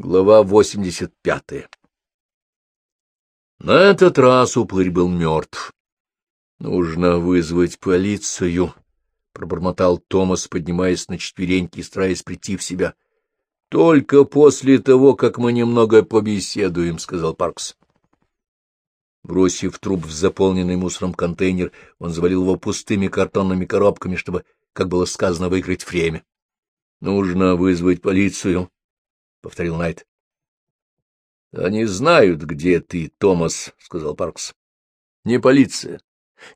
Глава 85 На этот раз упырь был мертв. «Нужно вызвать полицию», — пробормотал Томас, поднимаясь на четвереньки и стараясь прийти в себя. «Только после того, как мы немного побеседуем», — сказал Паркс. Бросив труп в заполненный мусором контейнер, он завалил его пустыми картонными коробками, чтобы, как было сказано, выиграть время. «Нужно вызвать полицию», — повторил Найт. — Они знают, где ты, Томас, — сказал Паркс. — Не полиция.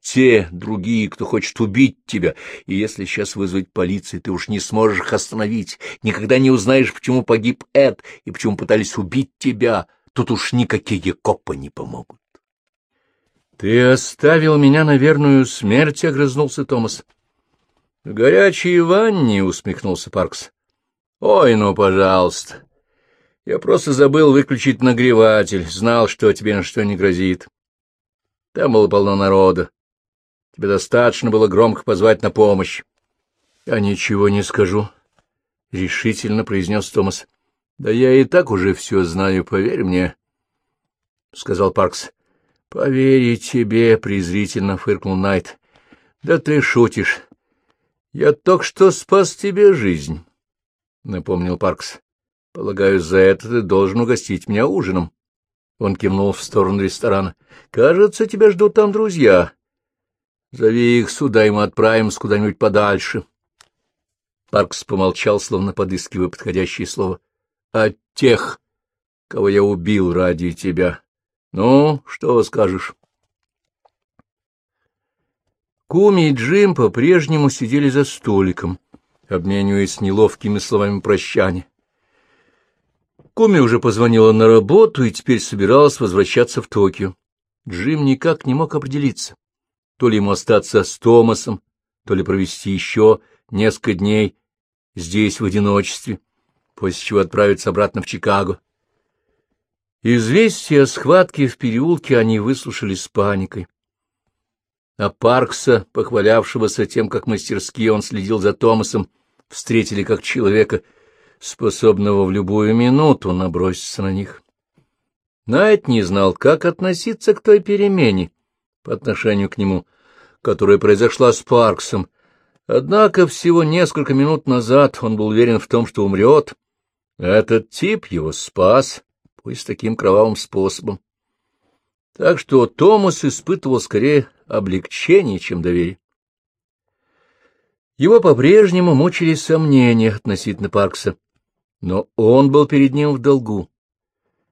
Те другие, кто хочет убить тебя, и если сейчас вызвать полицию, ты уж не сможешь их остановить, никогда не узнаешь, почему погиб Эд и почему пытались убить тебя. Тут уж никакие копы не помогут. — Ты оставил меня на верную смерть, — огрызнулся Томас. — В горячей ванне, — усмехнулся Паркс. — Ой, ну, пожалуйста. Я просто забыл выключить нагреватель, знал, что тебе на что не грозит. Там было полно народа. Тебе достаточно было громко позвать на помощь. — Я ничего не скажу, — решительно произнес Томас. — Да я и так уже все знаю, поверь мне, — сказал Паркс. — Поверь тебе, — презрительно фыркнул Найт. — Да ты шутишь. Я только что спас тебе жизнь, — напомнил Паркс. — Полагаю, за это ты должен угостить меня ужином. Он кивнул в сторону ресторана. — Кажется, тебя ждут там друзья. Зови их сюда, и мы отправимся куда-нибудь подальше. Паркс помолчал, словно подыскивая подходящее слово. — От тех, кого я убил ради тебя. Ну, что скажешь? Куми и Джим по-прежнему сидели за столиком, обмениваясь неловкими словами прощания. Коми уже позвонила на работу и теперь собиралась возвращаться в Токио. Джим никак не мог определиться, то ли ему остаться с Томасом, то ли провести еще несколько дней здесь в одиночестве, после чего отправиться обратно в Чикаго. Известие о схватке в переулке они выслушали с паникой. А Паркса, похвалявшегося тем, как мастерски он следил за Томасом, встретили как человека — способного в любую минуту наброситься на них. Найт не знал, как относиться к той перемене по отношению к нему, которая произошла с Парксом, однако всего несколько минут назад он был уверен в том, что умрет. Этот тип его спас, пусть таким кровавым способом. Так что Томас испытывал скорее облегчение, чем доверие. Его по-прежнему мучили сомнения относительно Паркса. Но он был перед ним в долгу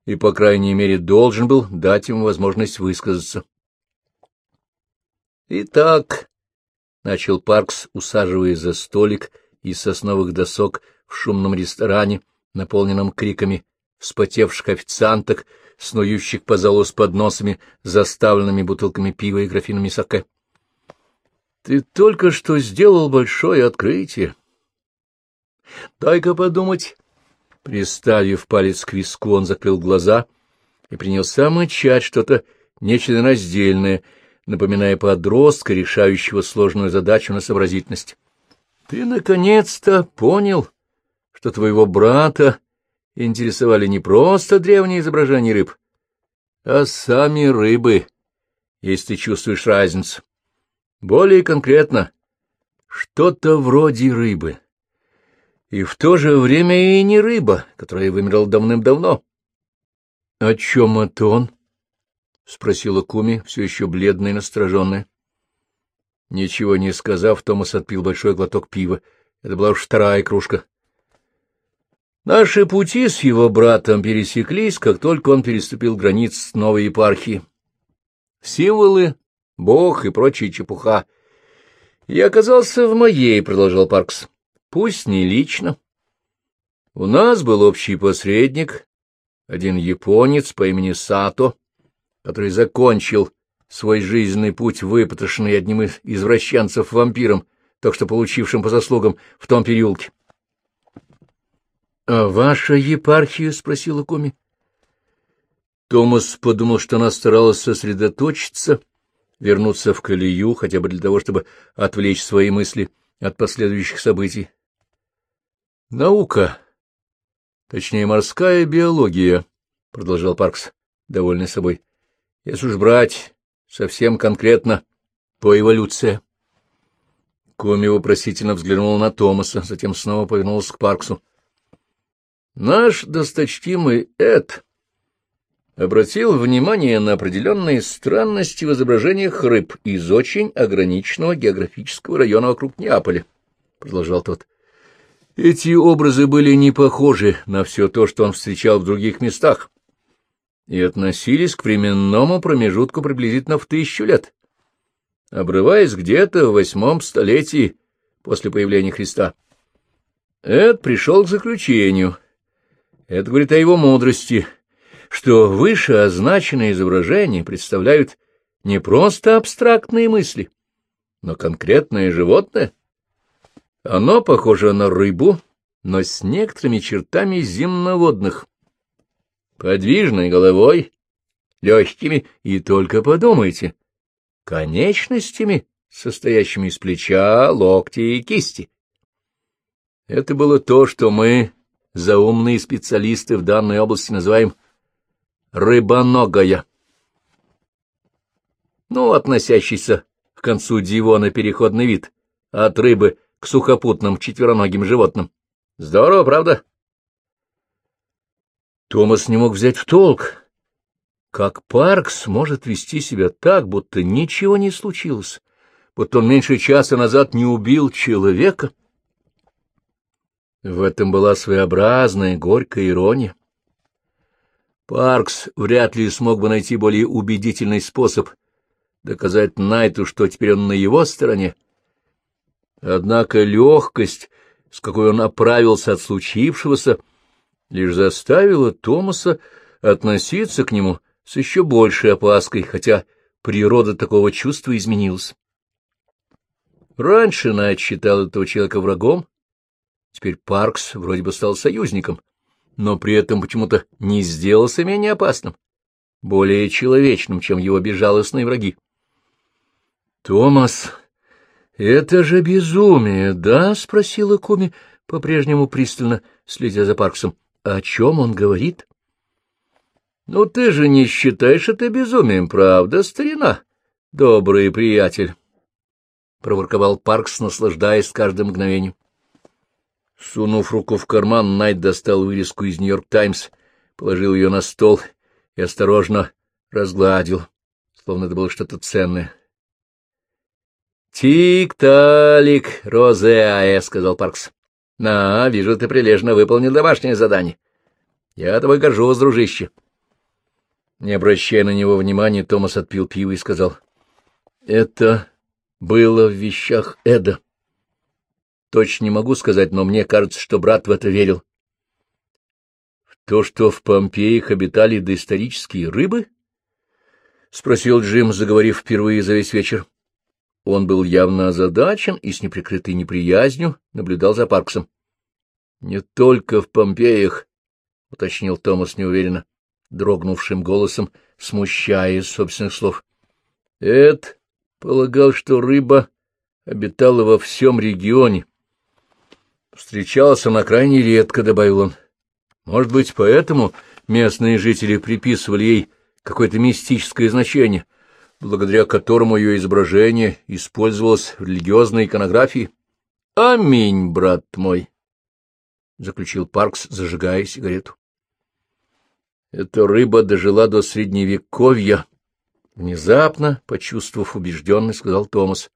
и, по крайней мере, должен был дать ему возможность высказаться. «Итак», — начал Паркс, усаживаясь за столик из сосновых досок в шумном ресторане, наполненном криками вспотевших официанток, снующих по залу с подносами, заставленными бутылками пива и графинами саке. — Ты только что сделал большое открытие. Дай-ка подумать, Приставив палец к виску, он закрыл глаза и принялся мычать что-то нечленораздельное, напоминая подростка, решающего сложную задачу на сообразительность. — Ты наконец-то понял, что твоего брата интересовали не просто древние изображения рыб, а сами рыбы, если ты чувствуешь разницу. Более конкретно, что-то вроде рыбы и в то же время и не рыба, которая вымерла давным-давно. — О чем это он? — спросила Куми, все еще бледная и настороженная. Ничего не сказав, Томас отпил большой глоток пива. Это была уж вторая кружка. Наши пути с его братом пересеклись, как только он переступил границ новой епархии. Символы, бог и прочая чепуха. Я оказался в моей, — продолжал Паркс. Пусть не лично. У нас был общий посредник, один японец по имени Сато, который закончил свой жизненный путь, выпотрошенный одним из извращенцев-вампиром, только что получившим по заслугам в том переулке. — А ваша епархия? — спросила Коми. Томас подумал, что она старалась сосредоточиться, вернуться в колею, хотя бы для того, чтобы отвлечь свои мысли от последующих событий. Наука. Точнее, морская биология, — продолжал Паркс, довольный собой. — Если уж брать совсем конкретно, то эволюция. Коми вопросительно взглянул на Томаса, затем снова повернулся к Парксу. — Наш досточтимый Эд обратил внимание на определенные странности в изображениях рыб из очень ограниченного географического района вокруг Неаполя, — продолжал тот. Эти образы были не похожи на все то, что он встречал в других местах, и относились к временному промежутку приблизительно в тысячу лет, обрываясь где-то в восьмом столетии после появления Христа. Эд пришел к заключению. Это говорит о его мудрости — что выше означенные изображения представляют не просто абстрактные мысли, но конкретное животное. Оно похоже на рыбу, но с некоторыми чертами земноводных, подвижной головой, легкими, и только подумайте, конечностями, состоящими из плеча, локтя и кисти. Это было то, что мы, заумные специалисты в данной области, называем рыбоногая. Ну, относящийся к концу Дивона переходный вид, от рыбы к сухопутным четвероногим животным. Здорово, правда? Томас не мог взять в толк, как Паркс может вести себя так, будто ничего не случилось, будто он меньше часа назад не убил человека. В этом была своеобразная горькая ирония. Паркс вряд ли смог бы найти более убедительный способ доказать Найту, что теперь он на его стороне. Однако легкость, с какой он оправился от случившегося, лишь заставила Томаса относиться к нему с еще большей опаской, хотя природа такого чувства изменилась. Раньше Найт считал этого человека врагом, теперь Паркс вроде бы стал союзником но при этом почему-то не сделался менее опасным, более человечным, чем его безжалостные враги. — Томас, это же безумие, да? — спросила Коми, по-прежнему пристально следя за Парксом. — О чем он говорит? — Ну, ты же не считаешь это безумием, правда, старина, добрый приятель? — проворковал Паркс, наслаждаясь каждым мгновением. Сунув руку в карман, Найт достал вырезку из «Нью-Йорк Таймс», положил ее на стол и осторожно разгладил, словно это было что-то ценное. «Тик-талик, Розеая», — сказал Паркс. «На, вижу, ты прилежно выполнил домашнее задание. Я тобой горжусь, дружище». Не обращая на него внимания, Томас отпил пиво и сказал. «Это было в вещах Эда». Точно не могу сказать, но мне кажется, что брат в это верил. — В то, что в Помпеях обитали доисторические рыбы? — спросил Джим, заговорив впервые за весь вечер. Он был явно озадачен и с неприкрытой неприязнью наблюдал за Парксом. — Не только в Помпеях, — уточнил Томас неуверенно, дрогнувшим голосом, смущая собственных слов. Эд полагал, что рыба обитала во всем регионе, Встречалась она крайне редко, — добавил он. Может быть, поэтому местные жители приписывали ей какое-то мистическое значение, благодаря которому ее изображение использовалось в религиозной иконографии. — Аминь, брат мой! — заключил Паркс, зажигая сигарету. Эта рыба дожила до Средневековья. Внезапно, почувствовав убежденность, сказал Томас.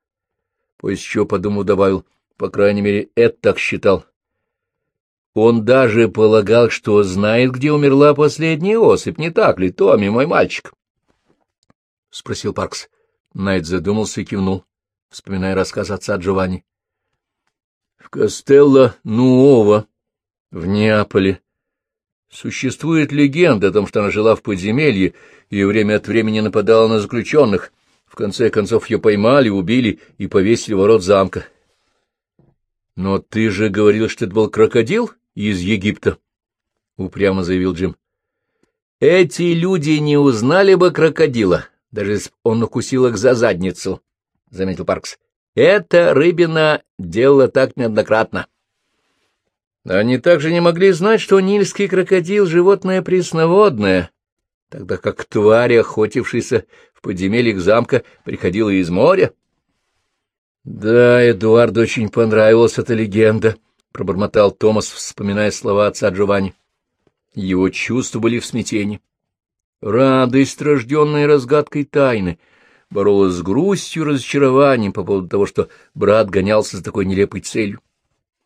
После чего, подумав, добавил, по крайней мере, Эд так считал. Он даже полагал, что знает, где умерла последняя особь, не так ли, Томми, мой мальчик? — спросил Паркс. Найт задумался и кивнул, вспоминая рассказ отца Джованни. — В Костелло Нуово, в Неаполе, существует легенда о том, что она жила в подземелье и время от времени нападала на заключенных. В конце концов ее поймали, убили и повесили ворот замка. — Но ты же говорил, что это был крокодил из Египта, — упрямо заявил Джим. — Эти люди не узнали бы крокодила, даже если он укусил их за задницу, — заметил Паркс. — Это рыбина делала так неоднократно. Они также не могли знать, что нильский крокодил — животное пресноводное, тогда как тварь, охотившаяся в подземельях замка, приходила из моря. — Да, Эдуарду очень понравилась эта легенда, — пробормотал Томас, вспоминая слова отца Джованни. Его чувства были в смятении. Радость, рожденная разгадкой тайны, боролась с грустью и разочарованием по поводу того, что брат гонялся за такой нелепой целью.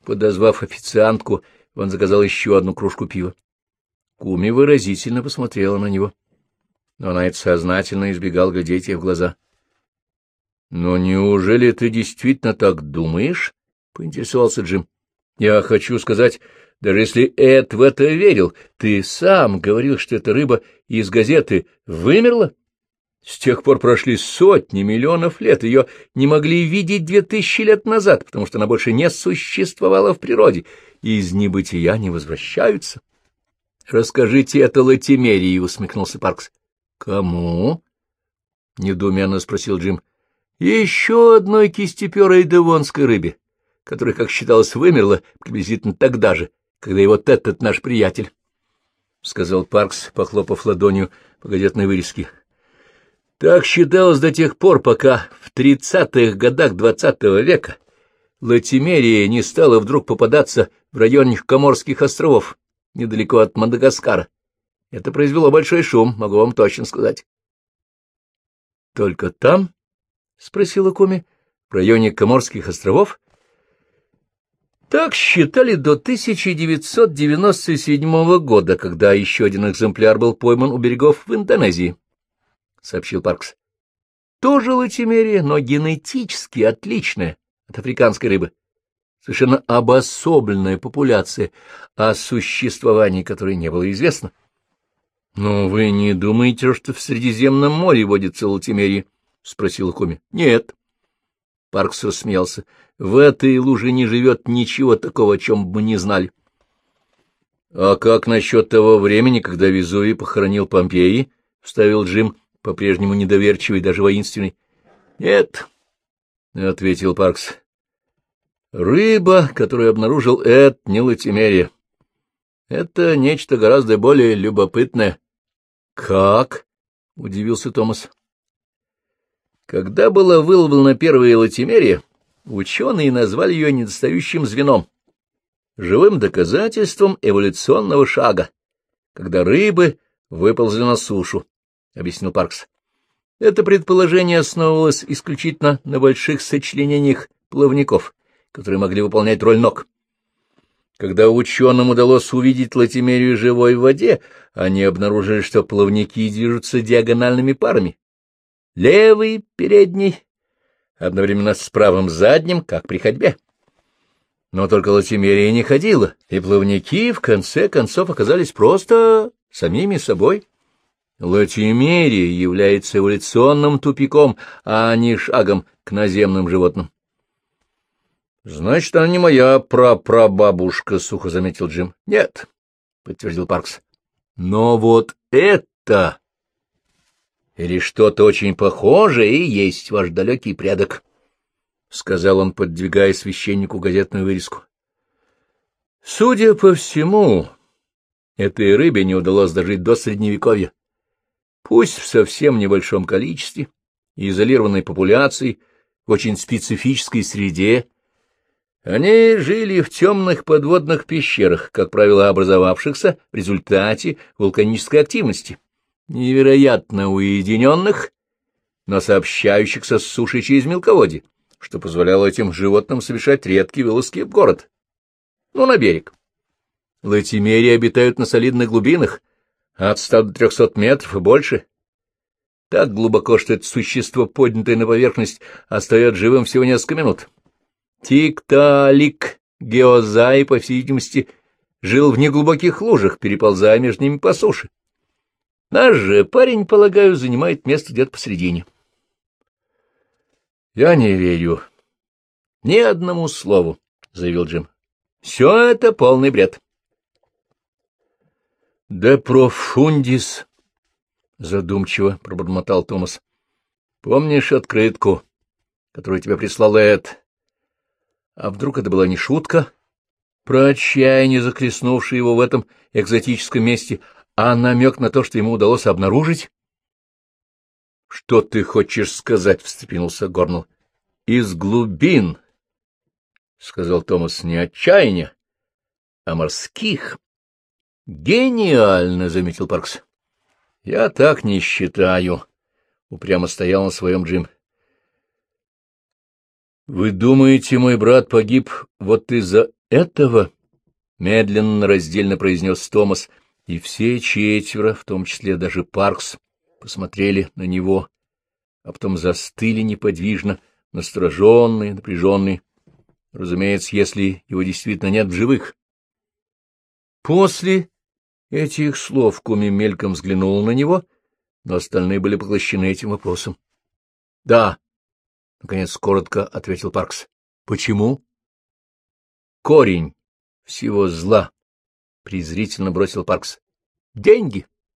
Подозвав официантку, он заказал еще одну кружку пива. Куми выразительно посмотрела на него. Но она это сознательно избегал глядеть ей в глаза. — Но неужели ты действительно так думаешь? — поинтересовался Джим. — Я хочу сказать, даже если Эд в это верил, ты сам говорил, что эта рыба из газеты вымерла? С тех пор прошли сотни миллионов лет, ее не могли видеть две тысячи лет назад, потому что она больше не существовала в природе, и из небытия не возвращаются. — Расскажите это Латимерии, — усмехнулся Паркс. — Кому? — недоуменно спросил Джим. — Еще одной кистеперой девонской рыбе, которая, как считалось, вымерла приблизительно тогда же, когда и вот этот наш приятель, — сказал Паркс, похлопав ладонью по газетной вырезке. Так считалось до тех пор, пока в тридцатых годах двадцатого века Латимерия не стала вдруг попадаться в районе Коморских островов, недалеко от Мадагаскара. Это произвело большой шум, могу вам точно сказать. — Только там? — спросила Коми. — В районе Коморских островов? Так считали до 1997 года, когда еще один экземпляр был пойман у берегов в Индонезии. — сообщил Паркс. — Тоже латимерия, но генетически отличная от африканской рыбы. Совершенно обособленная популяция, о существовании которой не было известно. — Но вы не думаете, что в Средиземном море водится латимерия? — спросил Коми. — Нет. Паркс рассмеялся. — В этой луже не живет ничего такого, о чем бы не знали. — А как насчет того времени, когда Везувий похоронил Помпеи? — вставил Джим по-прежнему недоверчивый, даже воинственный. — Нет, — ответил Паркс. — Рыба, которую обнаружил Эд, не латимерия. Это нечто гораздо более любопытное. — Как? — удивился Томас. Когда была выловлена первая латимерия, ученые назвали ее недостающим звеном, живым доказательством эволюционного шага, когда рыбы выползли на сушу. — объяснил Паркс. Это предположение основывалось исключительно на больших сочленениях плавников, которые могли выполнять роль ног. Когда ученым удалось увидеть латимерию живой в воде, они обнаружили, что плавники движутся диагональными парами. Левый, передний, одновременно с правым задним, как при ходьбе. Но только латимерия не ходила, и плавники в конце концов оказались просто самими собой. Латимерия является эволюционным тупиком, а не шагом к наземным животным. — Значит, она не моя прапрабабушка, — сухо заметил Джим. — Нет, — подтвердил Паркс. — Но вот это... Или что-то очень похожее и есть ваш далекий предок, — сказал он, поддвигая священнику газетную вырезку. — Судя по всему, этой рыбе не удалось дожить до Средневековья пусть в совсем небольшом количестве, изолированной популяцией, в очень специфической среде. Они жили в темных подводных пещерах, как правило, образовавшихся в результате вулканической активности, невероятно уединенных, но сообщающихся с сушей через мелководье, что позволяло этим животным совершать редкие вылазки в город. Ну, на берег. Латимерии обитают на солидных глубинах, от ста до трехсот метров и больше. Так глубоко, что это существо, поднятое на поверхность, остается живым всего несколько минут. Тик-талик, геозай, по всей видимости, жил в неглубоких лужах, переползая между ними по суше. Наш же парень, полагаю, занимает место где-то посредине. — Я не верю. — Ни одному слову, — заявил Джим. — Все это полный бред. — Да профундис, — задумчиво пробормотал Томас. — Помнишь открытку, которую тебе прислал Эд? А вдруг это была не шутка? про отчаяние, захлестнувшее его в этом экзотическом месте, а намек на то, что ему удалось обнаружить? — Что ты хочешь сказать? — встрепенулся Горнелл. — Из глубин, — сказал Томас, — не отчаяния, а морских. — Гениально, — заметил Паркс. — Я так не считаю, — упрямо стоял на своем Джим. — Вы думаете, мой брат погиб вот из-за этого? — медленно, раздельно произнес Томас, и все четверо, в том числе даже Паркс, посмотрели на него, а потом застыли неподвижно, настороженные, напряженные. Разумеется, если его действительно нет в живых. После этих слов Куми мельком взглянул на него, но остальные были поглощены этим вопросом. — Да, — наконец коротко ответил Паркс. — Почему? — Корень всего зла, — презрительно бросил Паркс. — Деньги. —